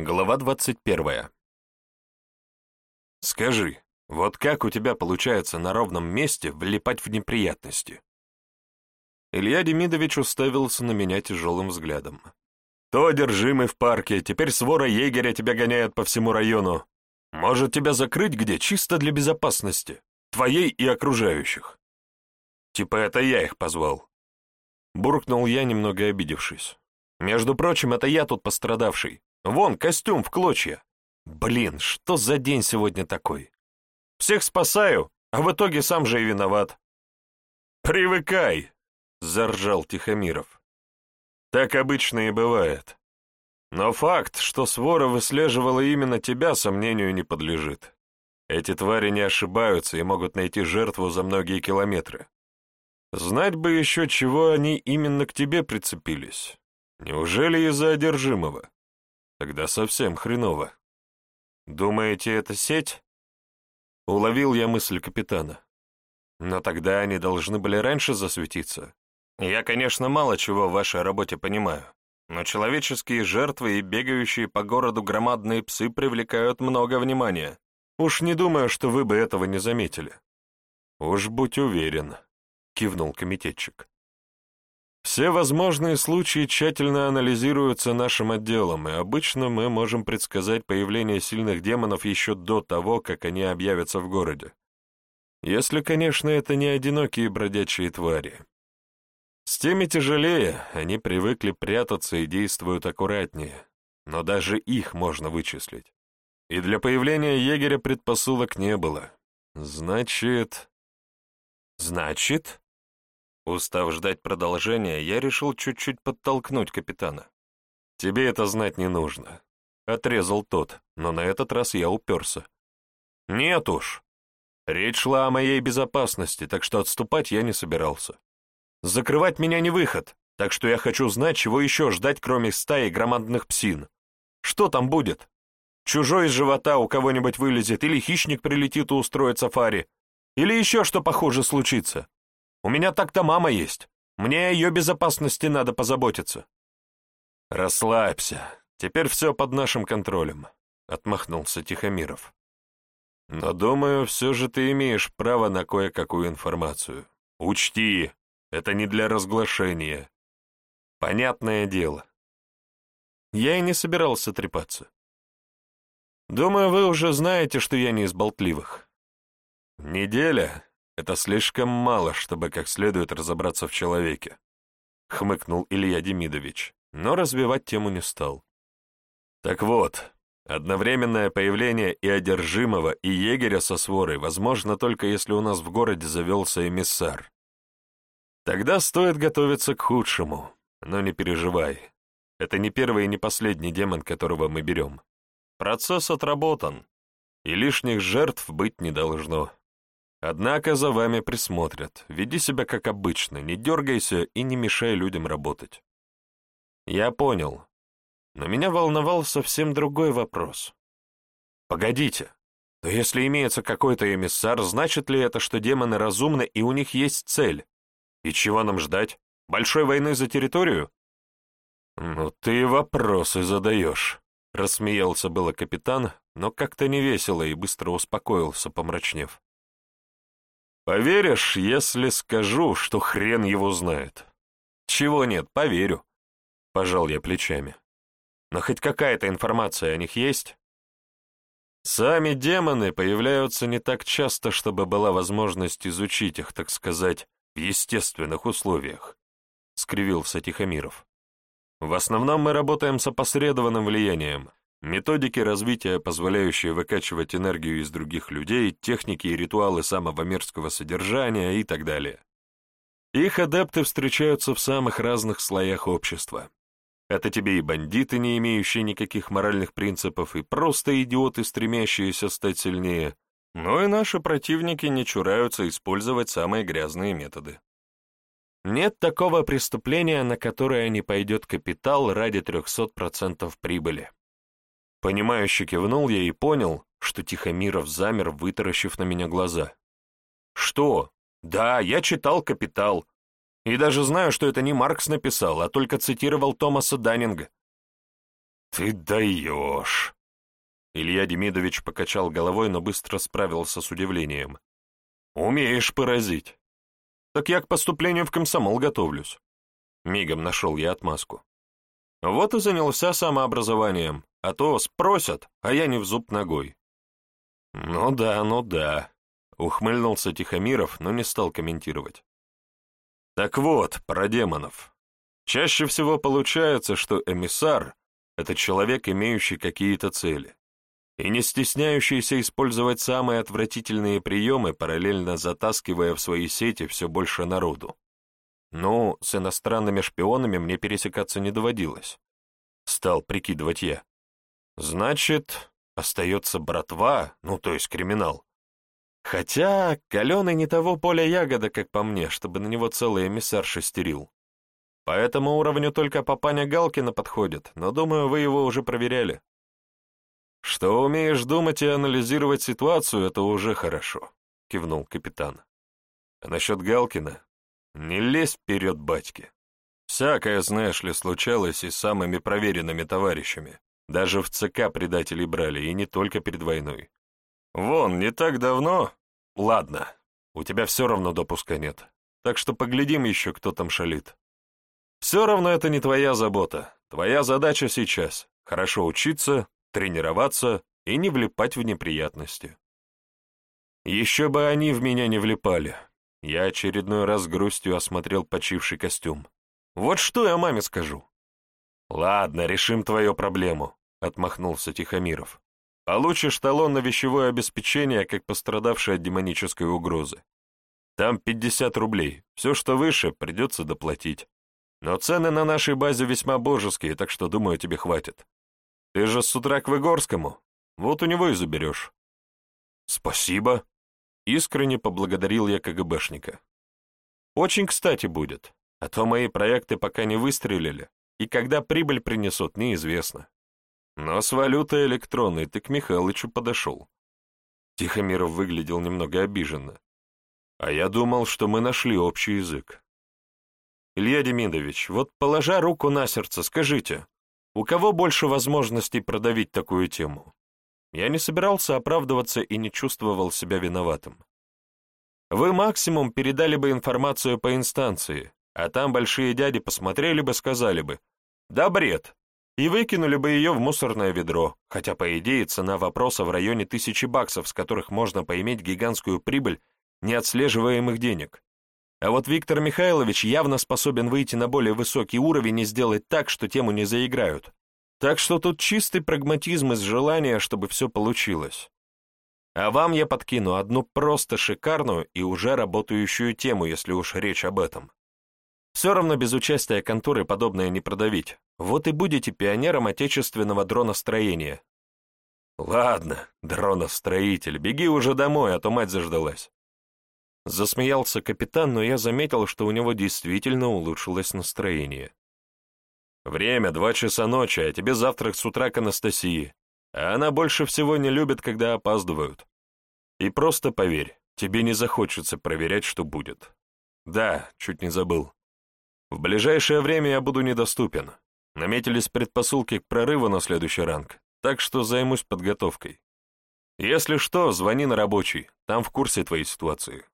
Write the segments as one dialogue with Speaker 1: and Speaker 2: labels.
Speaker 1: Глава двадцать первая. «Скажи, вот как у тебя получается на ровном месте влипать в неприятности?» Илья Демидович уставился на меня тяжелым взглядом. «То одержимый в парке, теперь свора егеря тебя гоняет по всему району. Может, тебя закрыть где, чисто для безопасности, твоей и окружающих?» «Типа это я их позвал». Буркнул я, немного обидевшись. «Между прочим, это я тут пострадавший. Вон, костюм в клочья. Блин, что за день сегодня такой? Всех спасаю, а в итоге сам же и виноват. Привыкай, заржал Тихомиров. Так обычно и бывает. Но факт, что свора выслеживала именно тебя, сомнению не подлежит. Эти твари не ошибаются и могут найти жертву за многие километры. Знать бы еще, чего они именно к тебе прицепились. Неужели из-за одержимого? Тогда совсем хреново. Думаете, это сеть? Уловил я мысль капитана. Но тогда они должны были раньше засветиться. Я, конечно, мало чего в вашей работе понимаю, но человеческие жертвы и бегающие по городу громадные псы привлекают много внимания. Уж не думаю, что вы бы этого не заметили. Уж будь уверен, кивнул комитетчик. Все возможные случаи тщательно анализируются нашим отделом, и обычно мы можем предсказать появление сильных демонов еще до того, как они объявятся в городе. Если, конечно, это не одинокие бродячие твари. С теми тяжелее, они привыкли прятаться и действуют аккуратнее, но даже их можно вычислить. И для появления егеря предпосылок не было. Значит... Значит, Устав ждать продолжения, я решил чуть-чуть подтолкнуть капитана. «Тебе это знать не нужно», — отрезал тот, но на этот раз я уперся. «Нет уж. Речь шла о моей безопасности, так что отступать я не собирался. Закрывать меня не выход, так что я хочу знать, чего еще ждать, кроме стаи громадных псин. Что там будет? Чужой из живота у кого-нибудь вылезет, или хищник прилетит и устроит сафари, или еще что похуже случится. У меня так-то мама есть. Мне о ее безопасности надо позаботиться». «Расслабься. Теперь все под нашим контролем», — отмахнулся Тихомиров. «Но, думаю, все же ты имеешь право на кое-какую информацию. Учти, это не для разглашения. Понятное дело». Я и не собирался трепаться. «Думаю, вы уже знаете, что я не из болтливых». «Неделя это слишком мало, чтобы как следует разобраться в человеке», — хмыкнул Илья Демидович, но развивать тему не стал. «Так вот, одновременное появление и одержимого, и егеря со сворой возможно только если у нас в городе завелся эмиссар. Тогда стоит готовиться к худшему, но не переживай. Это не первый и не последний демон, которого мы берем. Процесс отработан, и лишних жертв быть не должно». Однако за вами присмотрят. Веди себя как обычно, не дергайся и не мешай людям работать. Я понял. Но меня волновал совсем другой вопрос. Погодите, но если имеется какой-то эмиссар, значит ли это, что демоны разумны и у них есть цель? И чего нам ждать? Большой войны за территорию? Ну ты вопросы задаешь, рассмеялся было капитан, но как-то невесело и быстро успокоился, помрачнев. Поверишь, если скажу, что хрен его знает? Чего нет, поверю. Пожал я плечами. Но хоть какая-то информация о них есть? Сами демоны появляются не так часто, чтобы была возможность изучить их, так сказать, в естественных условиях, — скривился Тихомиров. В основном мы работаем с опосредованным влиянием, Методики развития, позволяющие выкачивать энергию из других людей, техники и ритуалы самого мирского содержания и так далее. Их адепты встречаются в самых разных слоях общества. Это тебе и бандиты, не имеющие никаких моральных принципов, и просто идиоты, стремящиеся стать сильнее. Но и наши противники не чураются использовать самые грязные методы. Нет такого преступления, на которое не пойдет капитал ради 300% прибыли. Понимающе кивнул я и понял, что Тихомиров замер, вытаращив на меня глаза. «Что? Да, я читал «Капитал». И даже знаю, что это не Маркс написал, а только цитировал Томаса Даннинга. «Ты даешь!» Илья Демидович покачал головой, но быстро справился с удивлением. «Умеешь поразить!» «Так я к поступлению в комсомол готовлюсь». Мигом нашел я отмазку. Вот и занялся самообразованием, а то спросят, а я не в зуб ногой. «Ну да, ну да», — ухмыльнулся Тихомиров, но не стал комментировать. «Так вот, про демонов. Чаще всего получается, что эмиссар — это человек, имеющий какие-то цели, и не стесняющийся использовать самые отвратительные приемы, параллельно затаскивая в свои сети все больше народу. Ну, с иностранными шпионами мне пересекаться не доводилось. Стал прикидывать я. Значит, остается братва, ну, то есть криминал. Хотя Каленый не того поля ягода, как по мне, чтобы на него целый эмиссар шестерил. По этому уровню только папаня Галкина подходит, но, думаю, вы его уже проверяли. Что умеешь думать и анализировать ситуацию, это уже хорошо, кивнул капитан. А насчет Галкина? Не лезь вперед, батьки. Всякое, знаешь ли, случалось и с самыми проверенными товарищами. Даже в ЦК предателей брали, и не только перед войной. Вон, не так давно... Ладно, у тебя все равно допуска нет. Так что поглядим еще, кто там шалит. Все равно это не твоя забота. Твоя задача сейчас — хорошо учиться, тренироваться и не влипать в неприятности. Еще бы они в меня не влипали. Я очередной раз грустью осмотрел почивший костюм. Вот что я маме скажу? Ладно, решим твою проблему, отмахнулся Тихомиров. Получишь талон на вещевое обеспечение, как пострадавший от демонической угрозы. Там 50 рублей, все, что выше, придется доплатить. Но цены на нашей базе весьма божеские, так что, думаю, тебе хватит. Ты же с утра к Выгорскому, вот у него и заберешь. Спасибо. Искренне поблагодарил я КГБшника. Очень кстати будет, а то мои проекты пока не выстрелили, и когда прибыль принесут, неизвестно. Но с валютой электронной ты к Михалычу подошел. Тихомиров выглядел немного обиженно. А я думал, что мы нашли общий язык. Илья Демидович, вот положа руку на сердце, скажите, у кого больше возможностей продавить такую тему? Я не собирался оправдываться и не чувствовал себя виноватым. Вы максимум передали бы информацию по инстанции, а там большие дяди посмотрели бы, сказали бы «Да бред!» И выкинули бы ее в мусорное ведро, хотя, по идее, цена вопроса в районе тысячи баксов, с которых можно поиметь гигантскую прибыль неотслеживаемых денег. А вот Виктор Михайлович явно способен выйти на более высокий уровень и сделать так, что тему не заиграют. Так что тут чистый прагматизм из желания, чтобы все получилось. А вам я подкину одну просто шикарную и уже работающую тему, если уж речь об этом. Все равно без участия конторы подобное не продавить. Вот и будете пионером отечественного дроностроения. Ладно, дроностроитель, беги уже домой, а то мать заждалась. Засмеялся капитан, но я заметил, что у него действительно улучшилось настроение. «Время два часа ночи, а тебе завтрак с утра к Анастасии. А она больше всего не любит, когда опаздывают. И просто поверь, тебе не захочется проверять, что будет. Да, чуть не забыл. В ближайшее время я буду недоступен. Наметились предпосылки к прорыву на следующий ранг, так что займусь подготовкой. Если что, звони на рабочий, там в курсе твоей ситуации.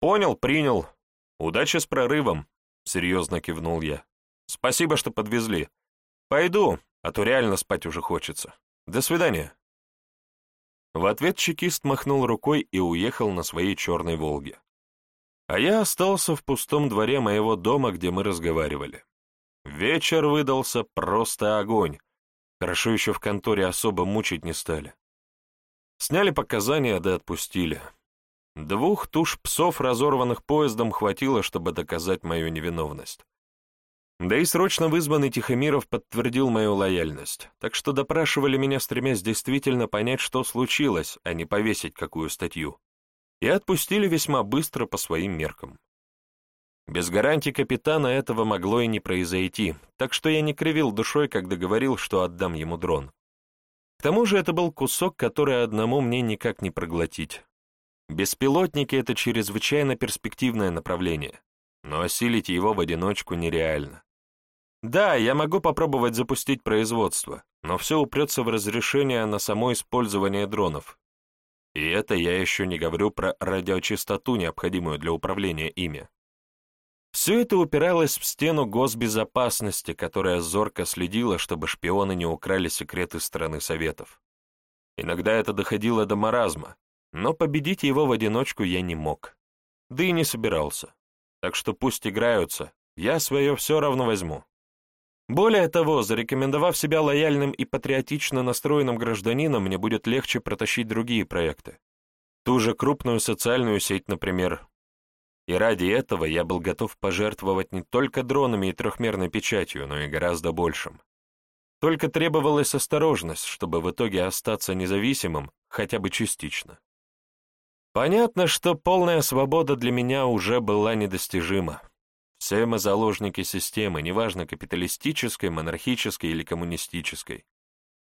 Speaker 1: «Понял, принял. Удачи с прорывом», — серьезно кивнул я. «Спасибо, что подвезли. Пойду, а то реально спать уже хочется. До свидания». В ответ чекист махнул рукой и уехал на своей черной «Волге». А я остался в пустом дворе моего дома, где мы разговаривали. Вечер выдался просто огонь. Хорошо еще в конторе особо мучить не стали. Сняли показания, да отпустили. Двух туш псов, разорванных поездом, хватило, чтобы доказать мою невиновность. Да и срочно вызванный Тихомиров подтвердил мою лояльность, так что допрашивали меня, стремясь действительно понять, что случилось, а не повесить какую статью. И отпустили весьма быстро по своим меркам. Без гарантии капитана этого могло и не произойти, так что я не кривил душой, когда говорил, что отдам ему дрон. К тому же это был кусок, который одному мне никак не проглотить, Беспилотники — это чрезвычайно перспективное направление, но осилить его в одиночку нереально. Да, я могу попробовать запустить производство, но все упрется в разрешение на само использование дронов. И это я еще не говорю про радиочастоту, необходимую для управления ими. Все это упиралось в стену госбезопасности, которая зорко следила, чтобы шпионы не украли секреты страны Советов. Иногда это доходило до маразма, но победить его в одиночку я не мог. Да и не собирался. Так что пусть играются, я свое все равно возьму. Более того, зарекомендовав себя лояльным и патриотично настроенным гражданином, мне будет легче протащить другие проекты. Ту же крупную социальную сеть, например. И ради этого я был готов пожертвовать не только дронами и трехмерной печатью, но и гораздо большим. Только требовалась осторожность, чтобы в итоге остаться независимым хотя бы частично. Понятно, что полная свобода для меня уже была недостижима. Все мы заложники системы, неважно капиталистической, монархической или коммунистической.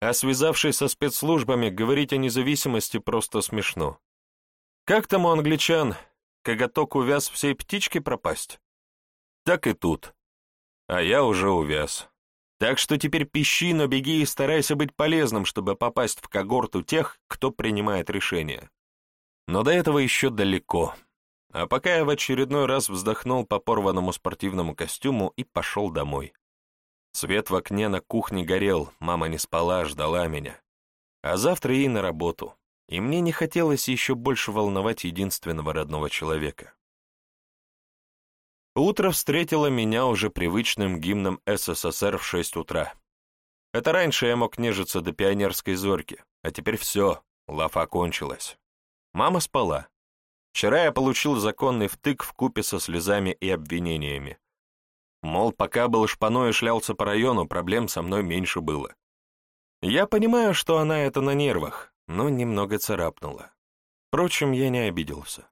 Speaker 1: А связавшись со спецслужбами, говорить о независимости просто смешно. Как там у англичан, коготок увяз всей птички пропасть? Так и тут. А я уже увяз. Так что теперь пищи, но беги и старайся быть полезным, чтобы попасть в когорту тех, кто принимает решения. Но до этого еще далеко. А пока я в очередной раз вздохнул по порванному спортивному костюму и пошел домой. Свет в окне на кухне горел, мама не спала, ждала меня. А завтра ей на работу, и мне не хотелось еще больше волновать единственного родного человека. Утро встретило меня уже привычным гимном СССР в шесть утра. Это раньше я мог нежиться до пионерской зорьки, а теперь все, лафа кончилась. Мама спала, Вчера я получил законный втык в купе со слезами и обвинениями. Мол, пока был шпаной и шлялся по району, проблем со мной меньше было. Я понимаю, что она это на нервах, но немного царапнула. Впрочем, я не обиделся.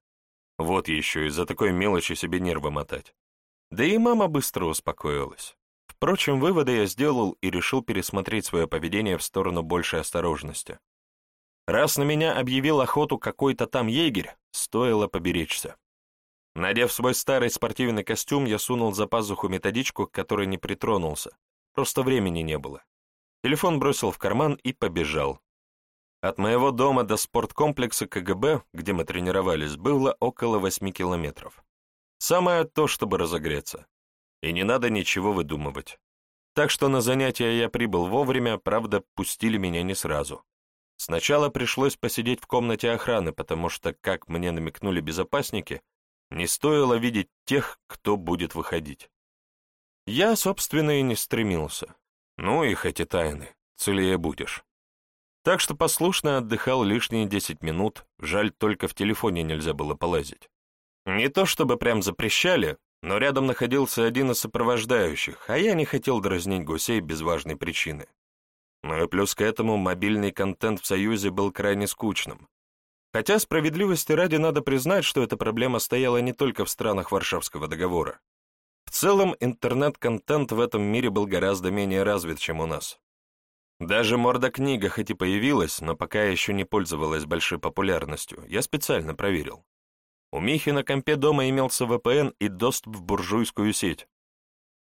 Speaker 1: Вот еще из-за такой мелочи себе нервы мотать. Да и мама быстро успокоилась. Впрочем, выводы я сделал и решил пересмотреть свое поведение в сторону большей осторожности. Раз на меня объявил охоту какой-то там егерь, стоило поберечься. Надев свой старый спортивный костюм, я сунул за пазуху методичку, к которой не притронулся. Просто времени не было. Телефон бросил в карман и побежал. От моего дома до спорткомплекса КГБ, где мы тренировались, было около восьми километров. Самое то, чтобы разогреться. И не надо ничего выдумывать. Так что на занятия я прибыл вовремя, правда, пустили меня не сразу. Сначала пришлось посидеть в комнате охраны, потому что, как мне намекнули безопасники, не стоило видеть тех, кто будет выходить. Я, собственно, и не стремился. Ну и хоть и тайны, целее будешь. Так что послушно отдыхал лишние десять минут, жаль, только в телефоне нельзя было полазить. Не то чтобы прям запрещали, но рядом находился один из сопровождающих, а я не хотел дразнить гусей без важной причины. Ну и плюс к этому мобильный контент в Союзе был крайне скучным. Хотя справедливости ради надо признать, что эта проблема стояла не только в странах Варшавского договора. В целом, интернет-контент в этом мире был гораздо менее развит, чем у нас. Даже морда-книга хоть и появилась, но пока еще не пользовалась большой популярностью, я специально проверил. У Михи на компе дома имелся VPN и доступ в буржуйскую сеть.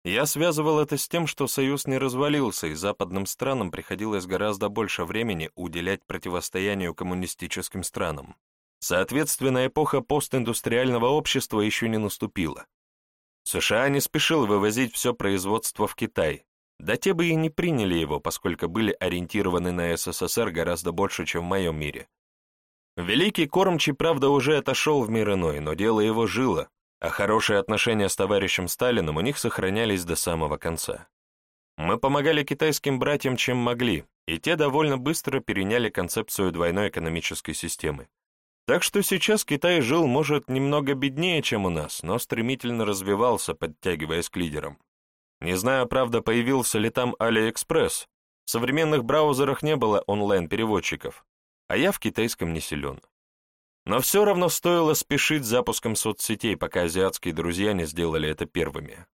Speaker 1: Я связывал это с тем, что Союз не развалился, и западным странам приходилось гораздо больше времени уделять противостоянию коммунистическим странам. Соответственно, эпоха постиндустриального общества еще не наступила. США не спешил вывозить все производство в Китай, да те бы и не приняли его, поскольку были ориентированы на СССР гораздо больше, чем в моем мире. Великий кормчий, правда, уже отошел в мир иной, но дело его жило, а хорошие отношения с товарищем Сталиным у них сохранялись до самого конца. Мы помогали китайским братьям, чем могли, и те довольно быстро переняли концепцию двойной экономической системы. Так что сейчас Китай жил, может, немного беднее, чем у нас, но стремительно развивался, подтягиваясь к лидерам. Не знаю, правда, появился ли там AliExpress. В современных браузерах не было онлайн-переводчиков, а я в китайском не силен. Но все равно стоило спешить с запуском соцсетей, пока азиатские друзья не сделали это первыми.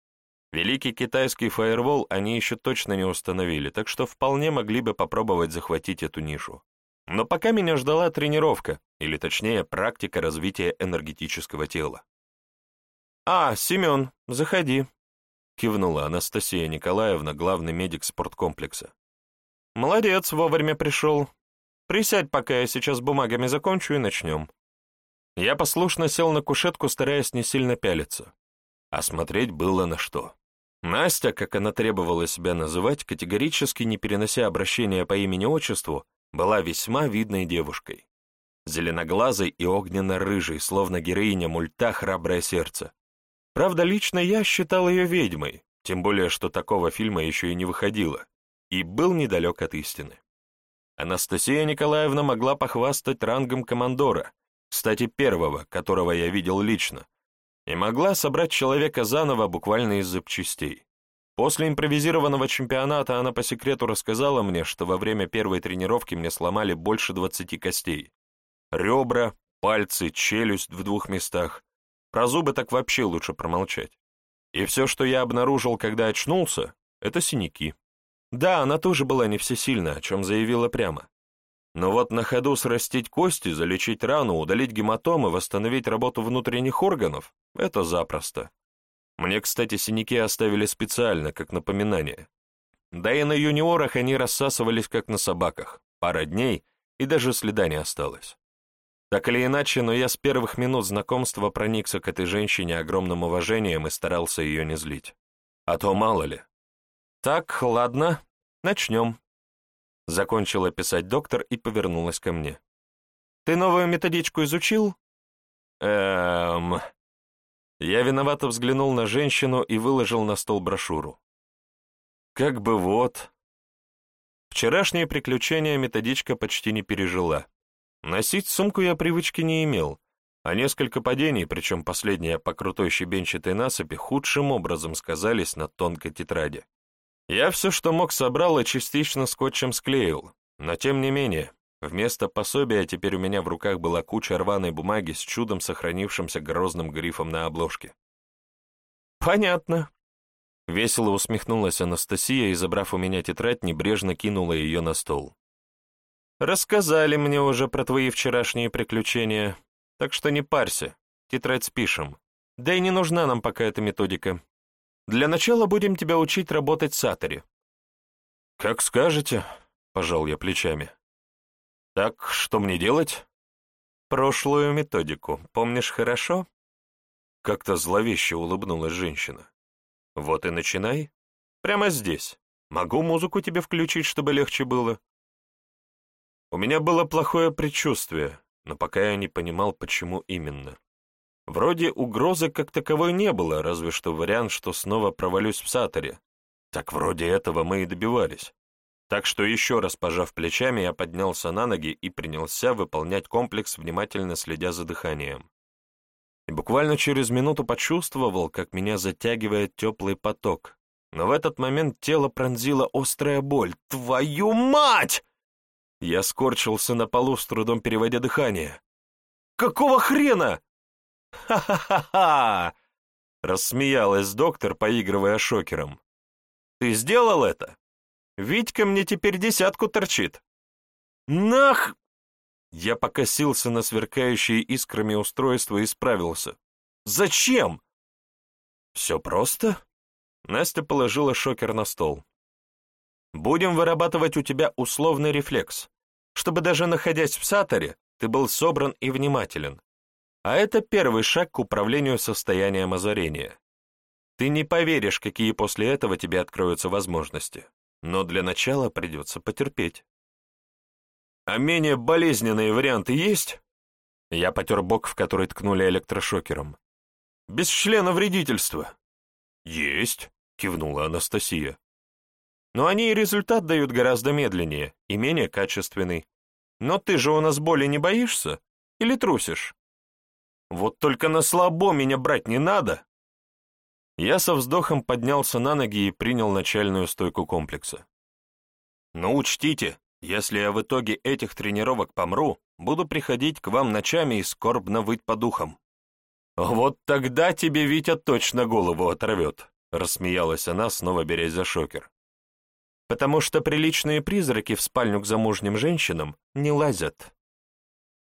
Speaker 1: Великий китайский фаервол они еще точно не установили, так что вполне могли бы попробовать захватить эту нишу. Но пока меня ждала тренировка, или точнее практика развития энергетического тела. «А, Семен, заходи», — кивнула Анастасия Николаевна, главный медик спорткомплекса. «Молодец, вовремя пришел. Присядь, пока я сейчас бумагами закончу и начнем». Я послушно сел на кушетку, стараясь не сильно пялиться. А смотреть было на что. Настя, как она требовала себя называть, категорически не перенося обращения по имени-отчеству, была весьма видной девушкой. Зеленоглазой и огненно-рыжей, словно героиня мульта «Храброе сердце». Правда, лично я считал ее ведьмой, тем более, что такого фильма еще и не выходило, и был недалек от истины. Анастасия Николаевна могла похвастать рангом командора, кстати, первого, которого я видел лично, и могла собрать человека заново буквально из запчастей. После импровизированного чемпионата она по секрету рассказала мне, что во время первой тренировки мне сломали больше 20 костей. Ребра, пальцы, челюсть в двух местах. Про зубы так вообще лучше промолчать. И все, что я обнаружил, когда очнулся, это синяки. Да, она тоже была не всесильна, о чем заявила прямо. Но вот на ходу срастить кости, залечить рану, удалить гематомы, восстановить работу внутренних органов — это запросто. Мне, кстати, синяки оставили специально, как напоминание. Да и на юниорах они рассасывались, как на собаках. Пара дней, и даже следа не осталось. Так или иначе, но я с первых минут знакомства проникся к этой женщине огромным уважением и старался ее не злить. А то мало ли. Так, ладно, начнем. Закончила писать доктор и повернулась ко мне. «Ты новую методичку изучил?» «Эм...» Я виновато взглянул на женщину и выложил на стол брошюру. «Как бы вот...» Вчерашние приключения методичка почти не пережила. Носить сумку я привычки не имел, а несколько падений, причем последние по крутой щебенчатой насыпи, худшим образом сказались на тонкой тетради. Я все, что мог, собрал и частично скотчем склеил, но тем не менее, вместо пособия теперь у меня в руках была куча рваной бумаги с чудом сохранившимся грозным грифом на обложке. «Понятно», — весело усмехнулась Анастасия и, забрав у меня тетрадь, небрежно кинула ее на стол. «Рассказали мне уже про твои вчерашние приключения, так что не парься, тетрадь спишем. Да и не нужна нам пока эта методика. Для начала будем тебя учить работать с Атори». «Как скажете», — пожал я плечами. «Так что мне делать?» «Прошлую методику, помнишь хорошо?» Как-то зловеще улыбнулась женщина. «Вот и начинай. Прямо здесь. Могу музыку тебе включить, чтобы легче было?» У меня было плохое предчувствие, но пока я не понимал, почему именно. Вроде угрозы как таковой не было, разве что вариант, что снова провалюсь в саторе. Так вроде этого мы и добивались. Так что еще раз пожав плечами, я поднялся на ноги и принялся выполнять комплекс, внимательно следя за дыханием. И буквально через минуту почувствовал, как меня затягивает теплый поток. Но в этот момент тело пронзила острая боль. «Твою мать!» Я скорчился на полу, с трудом переводя дыхание. «Какого хрена?» «Ха-ха-ха-ха!» — рассмеялась доктор, поигрывая шокером. «Ты сделал это? Витька мне теперь десятку торчит». «Нах!» Я покосился на сверкающие искрами устройство и справился. «Зачем?» «Все просто?» Настя положила шокер на стол. «Будем вырабатывать у тебя условный рефлекс, чтобы даже находясь в саторе, ты был собран и внимателен. А это первый шаг к управлению состоянием озарения. Ты не поверишь, какие после этого тебе откроются возможности. Но для начала придется потерпеть. А менее болезненные варианты есть? Я потер бок, в который ткнули электрошокером. Без члена вредительства. Есть, кивнула Анастасия. Но они и результат дают гораздо медленнее и менее качественный. Но ты же у нас боли не боишься? Или трусишь? Вот только на слабо меня брать не надо. Я со вздохом поднялся на ноги и принял начальную стойку комплекса. Но учтите, если я в итоге этих тренировок помру, буду приходить к вам ночами и скорбно выть по духам. Вот тогда тебе Витя точно голову оторвет, рассмеялась она, снова берясь за шокер. Потому что приличные призраки в спальню к замужним женщинам не лазят.